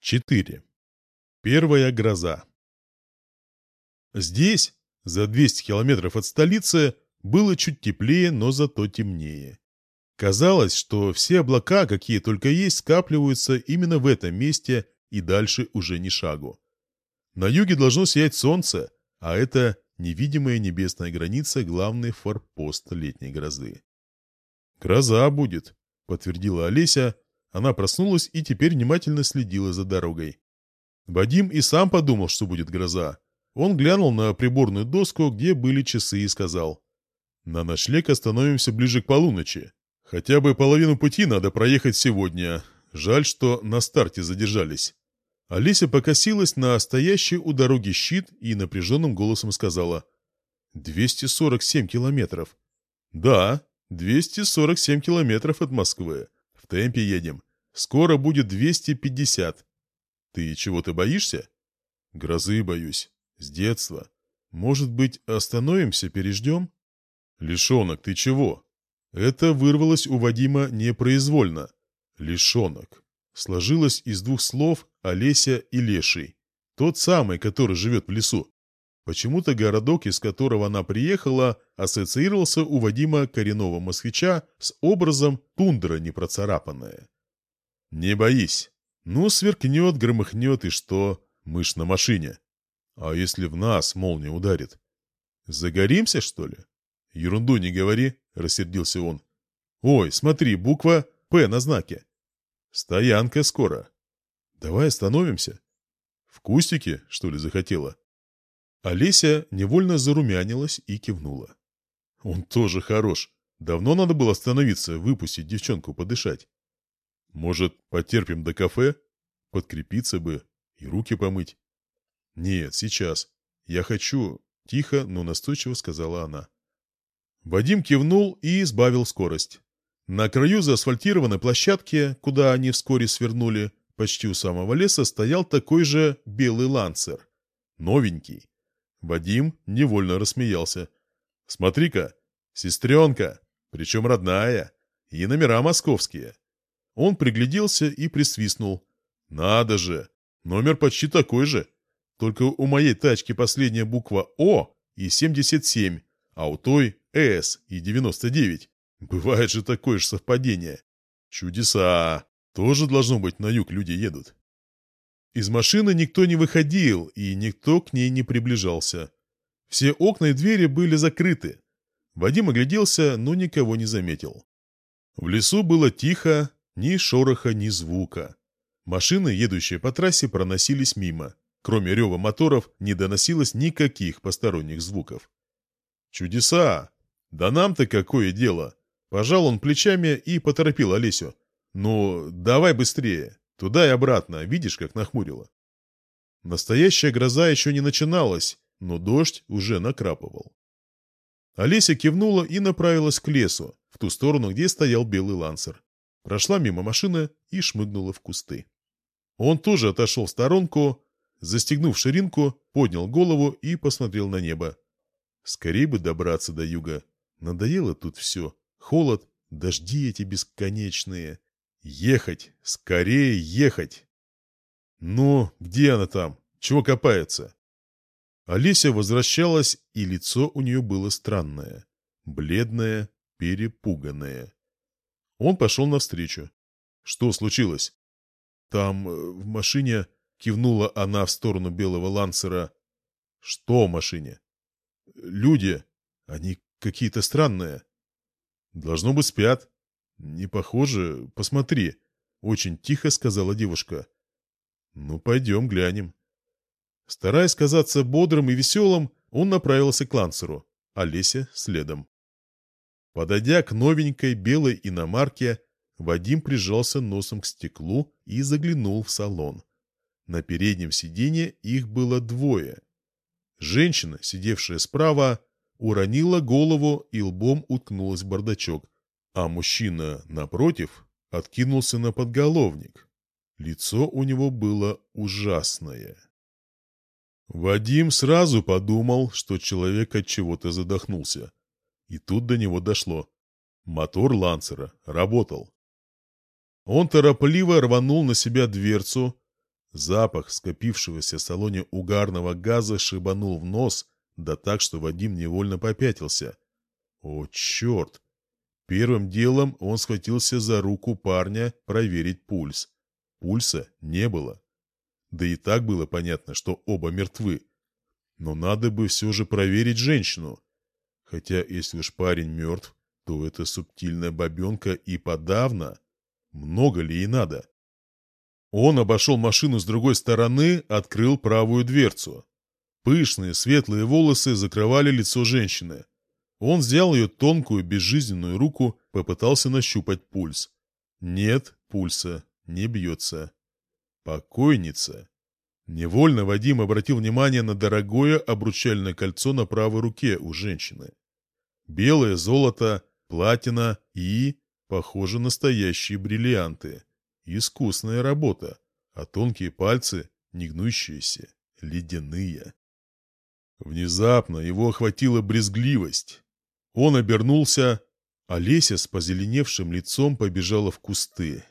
4. Первая гроза. Здесь, за 200 километров от столицы, было чуть теплее, но зато темнее. Казалось, что все облака, какие только есть, скапливаются именно в этом месте и дальше уже ни шагу. На юге должно сиять солнце, а это невидимая небесная граница, главный форпост летней грозы. «Гроза будет», — подтвердила Олеся, она проснулась и теперь внимательно следила за дорогой. Вадим и сам подумал, что будет гроза. Он глянул на приборную доску, где были часы, и сказал. «На ночлег остановимся ближе к полуночи. Хотя бы половину пути надо проехать сегодня. Жаль, что на старте задержались». Алися покосилась на стоящий у дороги щит и напряженным голосом сказала. «247 километров». «Да, 247 километров от Москвы темпе едем. Скоро будет 250. Ты чего-то боишься? Грозы боюсь. С детства. Может быть, остановимся, переждем? Лишонок, ты чего? Это вырвалось у Вадима непроизвольно. Лишонок. Сложилось из двух слов Олеся и Леший. Тот самый, который живет в лесу. Почему-то городок, из которого она приехала, ассоциировался у Вадима коренного москвича с образом тундра непроцарапанная. «Не боись. Ну, сверкнет, громыхнет, и что? Мышь на машине. А если в нас молния ударит? Загоримся, что ли?» «Ерунду не говори», — рассердился он. «Ой, смотри, буква «П» на знаке. Стоянка скоро. Давай остановимся. В кустике, что ли, захотела?» Олеся невольно зарумянилась и кивнула. «Он тоже хорош. Давно надо было остановиться, выпустить девчонку подышать. Может, потерпим до кафе? Подкрепиться бы и руки помыть?» «Нет, сейчас. Я хочу...» — тихо, но настойчиво сказала она. Вадим кивнул и избавил скорость. На краю заасфальтированной площадки, куда они вскоре свернули, почти у самого леса, стоял такой же белый лансер. Новенький. Вадим невольно рассмеялся. «Смотри-ка, сестренка, причем родная, и номера московские». Он пригляделся и присвистнул. «Надо же, номер почти такой же, только у моей тачки последняя буква «О» и 77, а у той «С» и 99. Бывает же такое же совпадение. Чудеса! Тоже должно быть, на юг люди едут. Из машины никто не выходил, и никто к ней не приближался. Все окна и двери были закрыты. Вадим огляделся, но никого не заметил. В лесу было тихо, ни шороха, ни звука. Машины, едущие по трассе, проносились мимо. Кроме рева моторов не доносилось никаких посторонних звуков. «Чудеса! Да нам-то какое дело!» Пожал он плечами и поторопил Олесю. «Ну, давай быстрее!» Туда и обратно, видишь, как нахмурило. Настоящая гроза еще не начиналась, но дождь уже накрапывал. Олеся кивнула и направилась к лесу, в ту сторону, где стоял белый лансер. Прошла мимо машины и шмыгнула в кусты. Он тоже отошел в сторонку, застегнув ширинку, поднял голову и посмотрел на небо. Скорее бы добраться до юга. Надоело тут все. Холод, дожди эти бесконечные. Ехать! Скорее ехать! Ну, где она там? Чего копается? Олеся возвращалась, и лицо у нее было странное. Бледное, перепуганное. Он пошел навстречу. Что случилось? Там, э, в машине, кивнула она в сторону белого лансера. Что в машине? Люди. Они какие-то странные. Должно быть, спят. «Не похоже. Посмотри», — очень тихо сказала девушка. «Ну, пойдем глянем». Стараясь казаться бодрым и веселым, он направился к Лансеру, а Леся следом. Подойдя к новенькой белой иномарке, Вадим прижался носом к стеклу и заглянул в салон. На переднем сиденье их было двое. Женщина, сидевшая справа, уронила голову и лбом уткнулась в бардачок, а мужчина, напротив, откинулся на подголовник. Лицо у него было ужасное. Вадим сразу подумал, что человек от чего-то задохнулся. И тут до него дошло. Мотор Лансера работал. Он торопливо рванул на себя дверцу, Запах скопившегося в салоне угарного газа шибанул в нос, да так, что Вадим невольно попятился. О, черт! Первым делом он схватился за руку парня проверить пульс. Пульса не было. Да и так было понятно, что оба мертвы. Но надо бы все же проверить женщину. Хотя, если уж парень мертв, то эта субтильная бабенка и подавно. Много ли ей надо? Он обошел машину с другой стороны, открыл правую дверцу. Пышные светлые волосы закрывали лицо женщины. Он взял ее тонкую безжизненную руку, попытался нащупать пульс. Нет пульса, не бьется. Покойница. Невольно Вадим обратил внимание на дорогое обручальное кольцо на правой руке у женщины. Белое золото, платина и, похоже, настоящие бриллианты. Искусная работа, а тонкие пальцы, не гнущиеся, ледяные. Внезапно его охватила брезгливость. Он обернулся, а Леся с позеленевшим лицом побежала в кусты.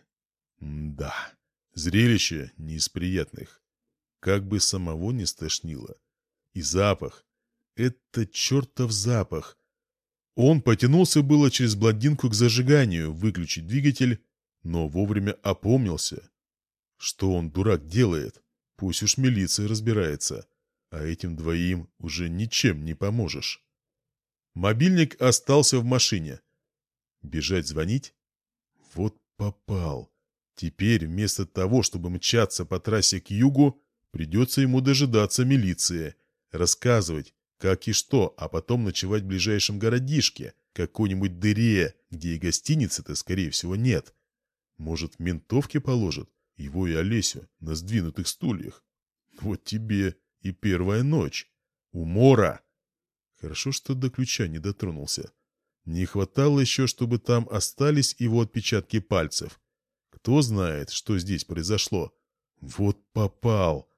Да, зрелище не из приятных. Как бы самого не стошнило. И запах. Это чертов запах. Он потянулся было через блондинку к зажиганию, выключить двигатель, но вовремя опомнился. Что он, дурак, делает? Пусть уж милиция разбирается, а этим двоим уже ничем не поможешь. Мобильник остался в машине. Бежать звонить? Вот попал. Теперь вместо того, чтобы мчаться по трассе к югу, придется ему дожидаться милиции, рассказывать, как и что, а потом ночевать в ближайшем городишке, какой-нибудь дыре, где и гостиницы-то, скорее всего, нет. Может, ментовки положат, его и Олесю, на сдвинутых стульях. Вот тебе и первая ночь. Умора. Хорошо, что до ключа не дотронулся. Не хватало еще, чтобы там остались его отпечатки пальцев. Кто знает, что здесь произошло. Вот попал.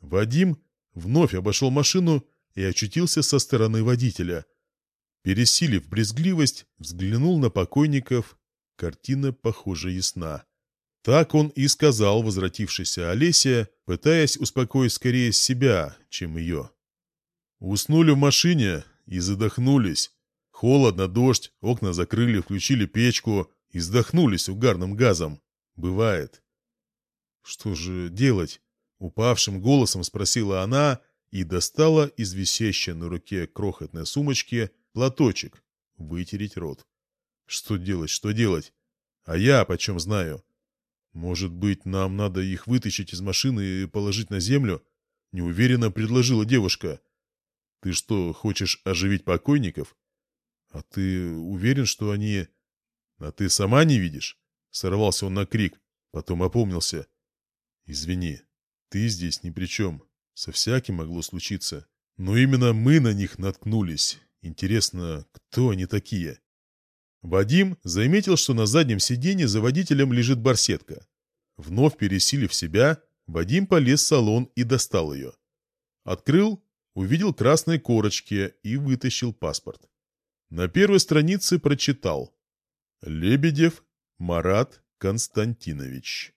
Вадим вновь обошел машину и очутился со стороны водителя. Пересилив брезгливость, взглянул на покойников. Картина, похоже, ясна. Так он и сказал возвратившейся Олесе, пытаясь успокоить скорее себя, чем ее. Уснули в машине и задохнулись. Холодно, дождь, окна закрыли, включили печку и вздохнулись угарным газом. Бывает. Что же делать? Упавшим голосом спросила она и достала из висящей на руке крохотной сумочки платочек. Вытереть рот. Что делать, что делать? А я почем знаю? Может быть, нам надо их вытащить из машины и положить на землю? Неуверенно предложила девушка. Ты что, хочешь оживить покойников? А ты уверен, что они... А ты сама не видишь? Сорвался он на крик, потом опомнился. Извини, ты здесь ни при чем. Со всяким могло случиться. Но именно мы на них наткнулись. Интересно, кто они такие? Вадим заметил, что на заднем сиденье за водителем лежит барсетка. Вновь пересилив себя, Вадим полез в салон и достал ее. Открыл увидел красные корочки и вытащил паспорт. На первой странице прочитал «Лебедев Марат Константинович.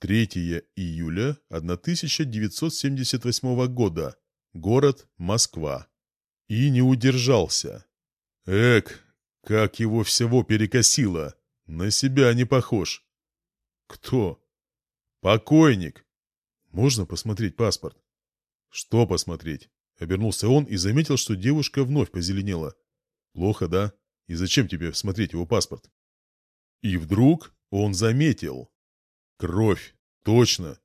3 июля 1978 года. Город Москва». И не удержался. Эк, как его всего перекосило. На себя не похож. Кто? Покойник. Можно посмотреть паспорт? Что посмотреть? Обернулся он и заметил, что девушка вновь позеленела. «Плохо, да? И зачем тебе смотреть его паспорт?» И вдруг он заметил. Кровь. Точно.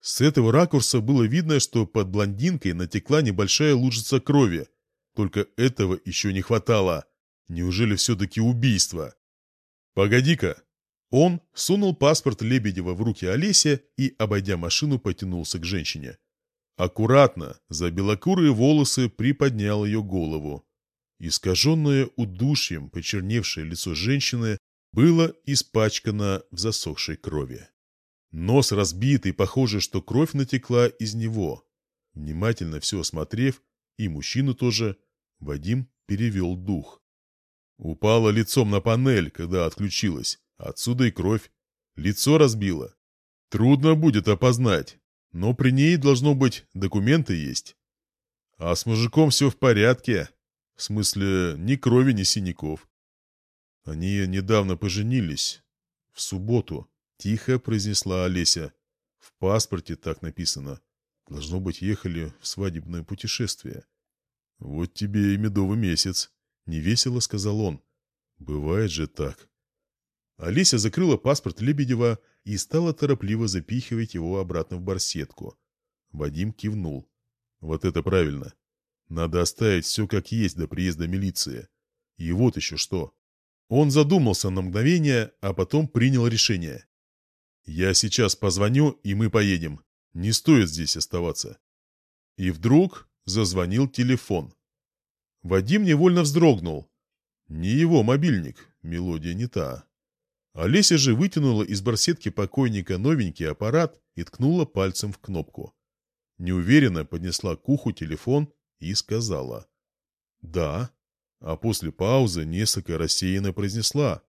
С этого ракурса было видно, что под блондинкой натекла небольшая лужица крови. Только этого еще не хватало. Неужели все-таки убийство? «Погоди-ка!» Он сунул паспорт Лебедева в руки Олесе и, обойдя машину, потянулся к женщине. Аккуратно, за белокурые волосы приподнял ее голову. Искаженное удушьем почерневшее лицо женщины было испачкано в засохшей крови. Нос разбитый, похоже, что кровь натекла из него. Внимательно все осмотрев, и мужчину тоже, Вадим перевел дух. Упала лицом на панель, когда отключилась. Отсюда и кровь. Лицо разбило. Трудно будет опознать, но при ней должно быть документы есть. А с мужиком все в порядке. В смысле, ни крови, ни синяков. Они недавно поженились. В субботу. Тихо произнесла Олеся. В паспорте так написано. Должно быть, ехали в свадебное путешествие. Вот тебе и медовый месяц. Невесело сказал он. Бывает же так. Олеся закрыла паспорт Лебедева и стала торопливо запихивать его обратно в барсетку. Вадим кивнул. Вот это правильно. Надо оставить все как есть до приезда милиции. И вот еще что. Он задумался на мгновение, а потом принял решение. «Я сейчас позвоню, и мы поедем. Не стоит здесь оставаться». И вдруг зазвонил телефон. Вадим невольно вздрогнул. Не его мобильник, мелодия не та. Олеся же вытянула из барсетки покойника новенький аппарат и ткнула пальцем в кнопку. Неуверенно поднесла к уху телефон и сказала «Да», а после паузы несколько рассеянно произнесла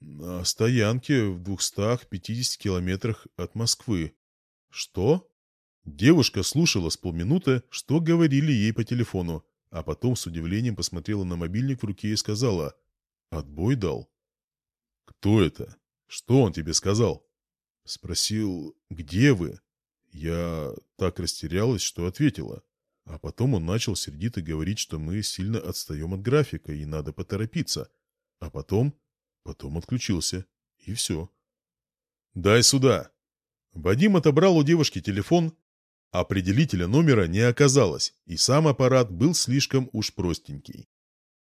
«На стоянке в 250 километрах от Москвы». «Что?» Девушка слушала с полминуты, что говорили ей по телефону, а потом с удивлением посмотрела на мобильник в руке и сказала «Отбой дал». «Кто это? Что он тебе сказал?» Спросил «Где вы?» Я так растерялась, что ответила. А потом он начал сердито говорить, что мы сильно отстаем от графика и надо поторопиться. А потом... Потом отключился. И все. «Дай сюда!» Вадим отобрал у девушки телефон Определителя номера не оказалось, и сам аппарат был слишком уж простенький.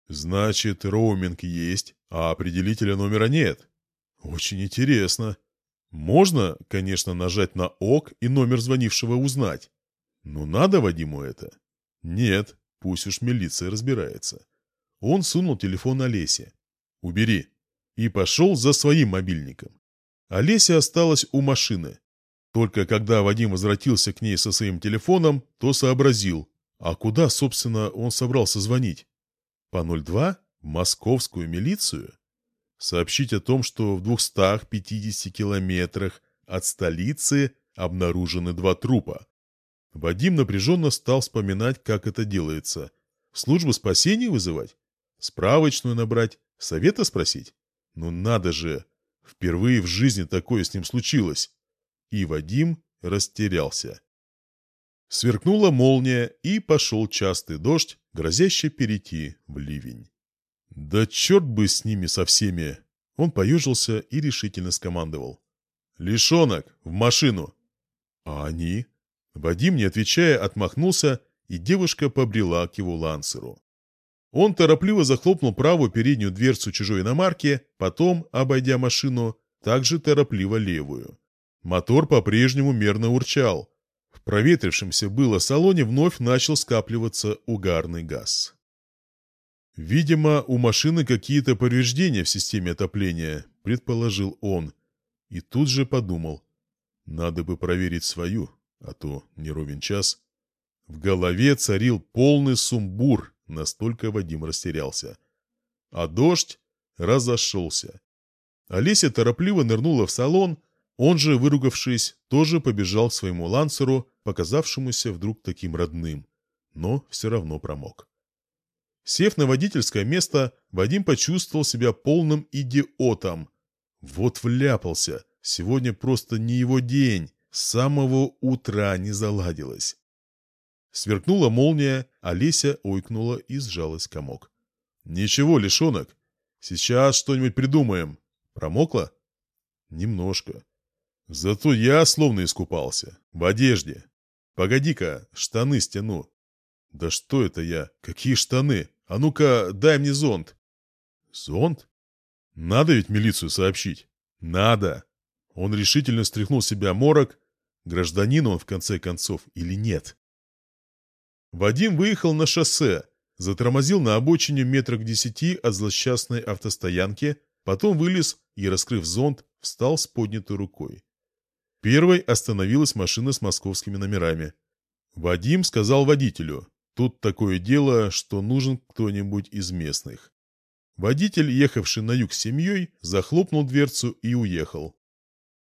Значит, роуминг есть, а определителя номера нет. Очень интересно. Можно, конечно, нажать на ОК и номер звонившего узнать. Но надо Вадиму это? Нет, пусть уж милиция разбирается. Он сунул телефон Олесе. «Убери». И пошел за своим мобильником. Олеся осталась у машины. Только когда Вадим возвратился к ней со своим телефоном, то сообразил, а куда, собственно, он собрался звонить? По 02? В московскую милицию? Сообщить о том, что в 250 километрах от столицы обнаружены два трупа. Вадим напряженно стал вспоминать, как это делается. Службу спасения вызывать? Справочную набрать? Совета спросить? Ну надо же! Впервые в жизни такое с ним случилось и Вадим растерялся. Сверкнула молния, и пошел частый дождь, грозящий перейти в ливень. «Да черт бы с ними со всеми!» Он поюжился и решительно скомандовал. «Лишонок, в машину!» «А они?» Вадим, не отвечая, отмахнулся, и девушка побрела к его лансеру. Он торопливо захлопнул правую переднюю дверцу чужой иномарки, потом, обойдя машину, также торопливо левую. Мотор по-прежнему мерно урчал. В проветрившемся было салоне вновь начал скапливаться угарный газ. «Видимо, у машины какие-то повреждения в системе отопления», — предположил он. И тут же подумал. «Надо бы проверить свою, а то не ровен час». В голове царил полный сумбур, настолько Вадим растерялся. А дождь разошелся. Олеся торопливо нырнула в салон, он же, выругавшись, тоже побежал к своему лансеру, показавшемуся вдруг таким родным, но все равно промок. Сев на водительское место, Вадим почувствовал себя полным идиотом. Вот вляпался, сегодня просто не его день, с самого утра не заладилось. Сверкнула молния, Олеся ойкнула и сжалась комок. «Ничего, лишонок, сейчас что-нибудь придумаем. Промокла?» «Немножко. Зато я словно искупался. В одежде. Погоди-ка, штаны стяну. Да что это я? Какие штаны? А ну-ка, дай мне зонт. Зонт? Надо ведь милицию сообщить. Надо. Он решительно стряхнул себя морок. Гражданин он в конце концов или нет? Вадим выехал на шоссе, затормозил на обочине метрах десяти от злосчастной автостоянки, потом вылез и, раскрыв зонт, встал с поднятой рукой. Первой остановилась машина с московскими номерами. Вадим сказал водителю, тут такое дело, что нужен кто-нибудь из местных. Водитель, ехавший на юг с семьей, захлопнул дверцу и уехал.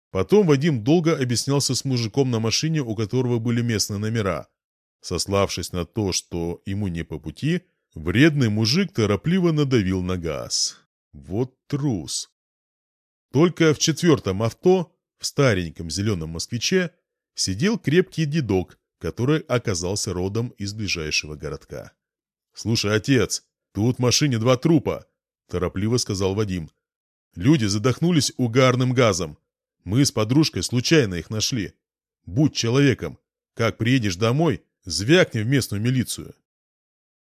Потом Вадим долго объяснялся с мужиком на машине, у которого были местные номера. Сославшись на то, что ему не по пути, вредный мужик торопливо надавил на газ. Вот трус. Только в четвертом авто, в стареньком зеленом москвиче, сидел крепкий дедок, который оказался родом из ближайшего городка. «Слушай, отец, тут в машине два трупа», – торопливо сказал Вадим. «Люди задохнулись угарным газом. Мы с подружкой случайно их нашли. Будь человеком. Как приедешь домой, звякни в местную милицию».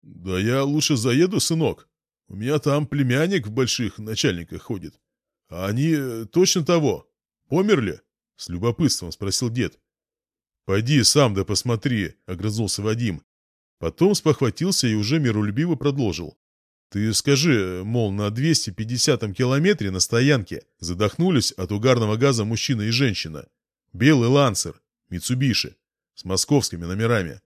«Да я лучше заеду, сынок. У меня там племянник в больших начальниках ходит. А они э, точно того. Померли?» — с любопытством спросил дед. «Пойди сам да посмотри», — огрызнулся Вадим. Потом спохватился и уже миролюбиво продолжил. «Ты скажи, мол, на 250-м километре на стоянке задохнулись от угарного газа мужчина и женщина. Белый лансер, Митсубиши, с московскими номерами.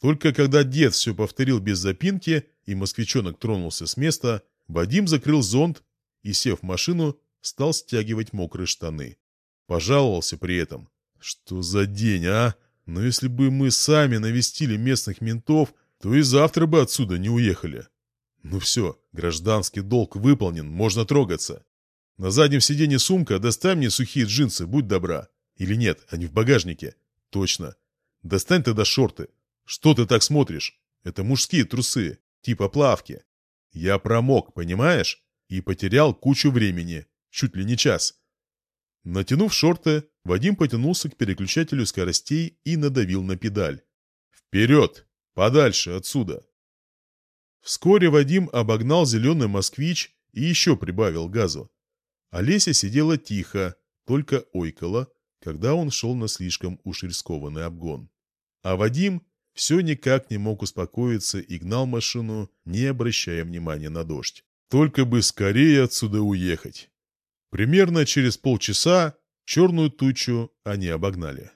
Только когда дед все повторил без запинки, и москвичонок тронулся с места, Вадим закрыл зонт и, сев в машину, стал стягивать мокрые штаны. Пожаловался при этом. Что за день, а? Но если бы мы сами навестили местных ментов, то и завтра бы отсюда не уехали. Ну все, гражданский долг выполнен, можно трогаться. На заднем сиденье сумка, достань мне сухие джинсы, будь добра. Или нет, они в багажнике. Точно. Достань тогда шорты. «Что ты так смотришь? Это мужские трусы, типа плавки. Я промок, понимаешь? И потерял кучу времени, чуть ли не час». Натянув шорты, Вадим потянулся к переключателю скоростей и надавил на педаль. «Вперед! Подальше отсюда!» Вскоре Вадим обогнал зеленый москвич и еще прибавил газу. Олеся сидела тихо, только ойкала, когда он шел на слишком уж рискованный обгон. А Вадим все никак не мог успокоиться и гнал машину, не обращая внимания на дождь. Только бы скорее отсюда уехать. Примерно через полчаса черную тучу они обогнали.